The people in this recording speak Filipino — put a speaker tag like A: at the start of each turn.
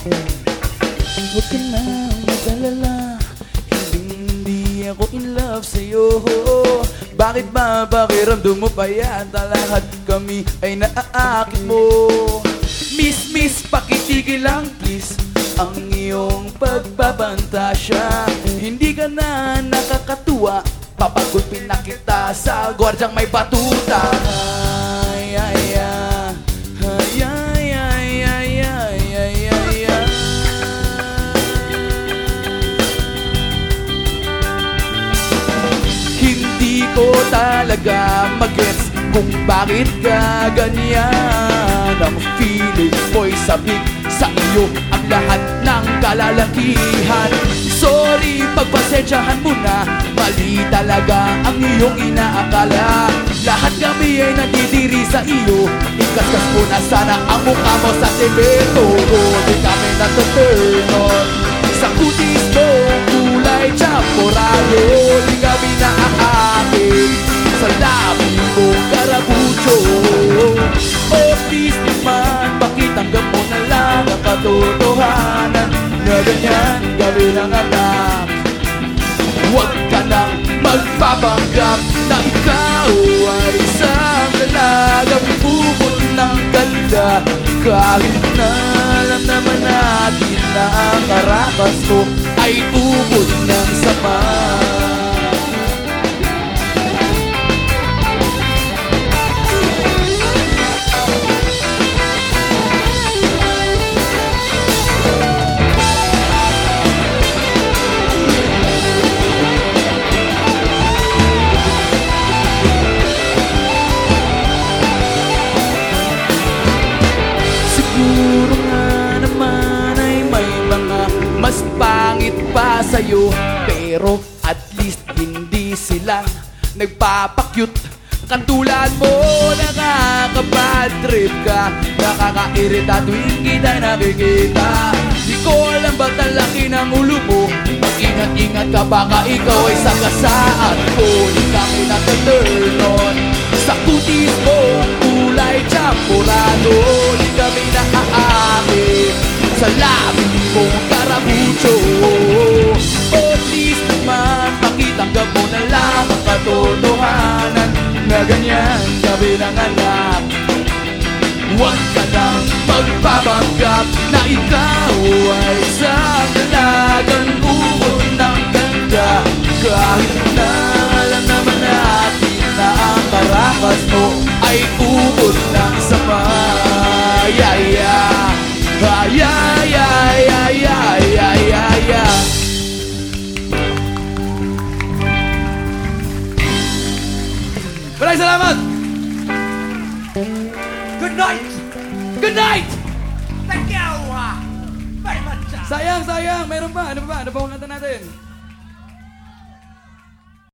A: Huwag ka na mag-alala Hindi ako in love sa'yo. Bakit ba pakiramdam mo pa yata Lahat kami ay naaakit mo? Miss, miss, pakitigil lang please. Ang iyong pagpapantasya Hindi ka na nakakatuwa. Papagulpin na kita sa gwardyang may batuta ko talaga magets kung bakit ka ganyan. Ang feeling mo'y sabik sa iyo ang lahat ng kalalakihan Sorry, pagpasensyahan mo na. Mali talaga ang iyong inaakala. Lahat kami ay nandidiri sa iyo. Ikaskas mo na sana ang mukha mo sa semento Kahit na alam naman natin na ang karakas mo Ay ubod ng sama sa'yo Pero at least hindi sila nagpapakyut. Katulad mo, nakakabad trip ka Nakakairita tuwing kita nakikita. Di ko alam ba't ang laki ng ulo mo. Mag-ingat-ingat ka baka ikaw ay sagasaan ko Di kami nag-turn on Sa kutis mo, kulay champorado Di kami naaakit Sa labi mong karabucho katotohanan Na ganyan kami ng anak. Huwag ka nang magpapanggap na ikaw ay isang
B: good night. Thank you.
A: Sayang, sayang. Meron pa? Ano pa? ada pa? Ano pa? Ano pa?